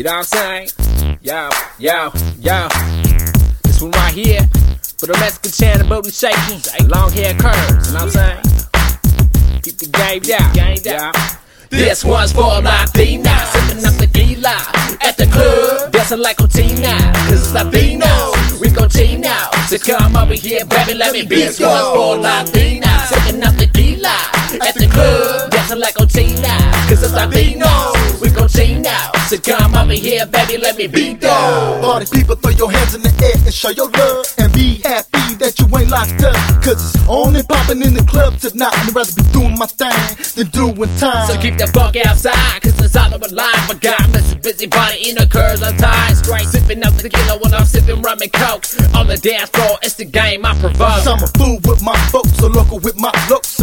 You know what I'm saying? Yo, yo, yo. This one right here for the Mexican channel booty shaking, long hair curves. You know what I'm saying? Keep the game down, game down. This one's for Latina, sipping up tequila at the club, dancing like Otina, cause it's Latino. We now, so come over here, baby, let me be. This one's for Latina, sipping up tequila at the club, dancing like Otina, cause it's Latino. Here, baby, let me be though. Party people, throw your hands in the air and show your love. And be happy that you ain't locked up. Cause it's on and popping in the club tonight. And I'd rather be doing my thing than doing time. So keep the funk outside, cause it's all over line. But God, Mr. Busybody in the curves I'm tied straight. Sipping up tequila when I'm sipping rum and coke. On the dance floor, it's the game I provoke. I'm a fool with my folks, a local with my looks.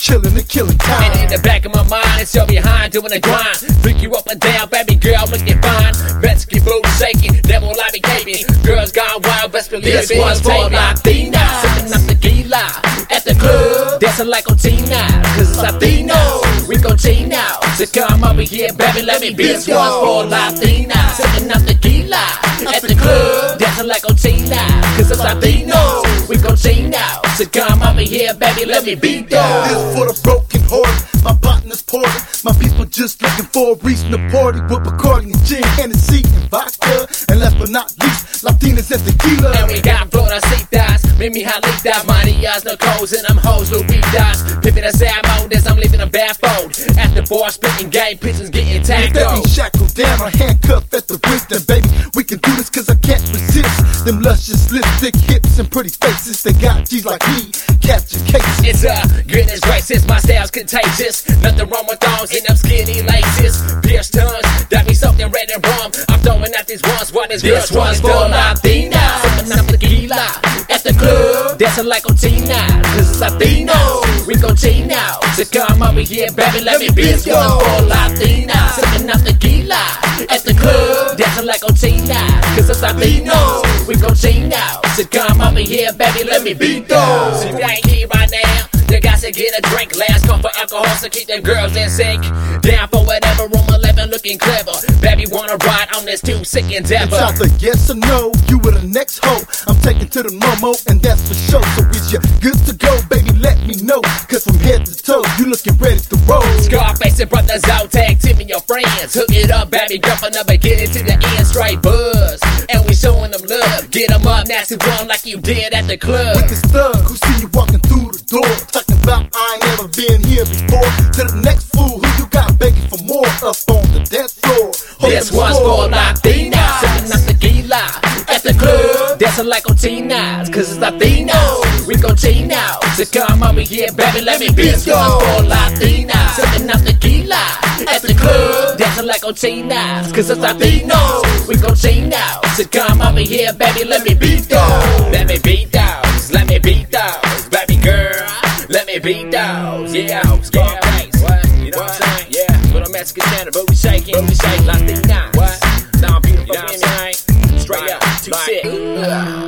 Chilling and killing time. And in the back of my mind, it's your behind doing the grind. Freak you up and down, baby girl, looking fine. Mexican booty shaking, devil I be caping. Girls gone wild, best believe this it. one's for Latina. Sipping up the tequila at the club, dancing like Otina, cause it's Latino. We gon' cheat now, so come over here, baby, let me be. This one's for Latina. Sipping up the tequila at the club, dancing like Otina, cause it's Latino. We gon' cheat now, so come over here, baby, let me be though. This for the broken hearted. My partner's pouring. My people just looking for a reason to party with Bacardi and gin, Hennessy and vodka. And last but not least, Latinas and tequila. And we got florecitas, mimi jalitas, marías, no codes, and I'm hoes, lupitas. Pimping a sad mode as I'm leaving a baffled. At the bar, spitting game pictures, getting If tagged they be shackled down or handcuffed at the wrist, and baby, can do this cause I can't resist. Them luscious lips, thick hips, and pretty faces. They got G's like me, capture cases. It's a goodness gracious, my style's contagious. Nothing wrong with thongs and them skinny laces. Pierce tongues, that me something red and rum. I'm throwing out these ones, what is this one's for Latina. Dancing like Otina, cause it's Latino. We gon' cheat now, so come over here, baby, let me be. This one's for Latina. Sipping up the tequila at the club, dancing like Otina, cause it's Latino. We gon' cheat now, so come over here, baby, let me be though. See, we ain't here right now. You got to get a drink, last call for alcohol, so keep them girls in sync. Down for whatever, room 11 looking clever. Baby, wanna ride on this too sick endeavor. It's either yes or no, you were the next hoe. I'm taking to the Momo, and that's for sure. So is you good to go, baby? Let me know. Cause from head to toe, you looking ready to roll. Skarface and brothers out, tag Tim and your friends. Hook it up, baby, girl, from the beginning to the end, straight buzz. And we showing them love. Get them up, nasty one like you did at the club. With this thug who see you walking through the door. Talking about I ain't never been here before. To the next fool floor. This one's for Latina. Sipping up tequila at the club. Dancing like Otina, cause it's Latino. We gon' cheat now. So come over here, baby, let me be. This one's for Latina. Sipping up tequila at the club. Dancing like Otina, cause it's Latino. We gon' cheat now. So come over here, baby, let me be those. Let me be those. Let me be those. Baby girl, let me be those. Yeah, Skarface. What? You know what I'm but I'm Mexican Santa, but we shaking, but we shaking Latina. What? Now beautiful you know women, straight up, too sick.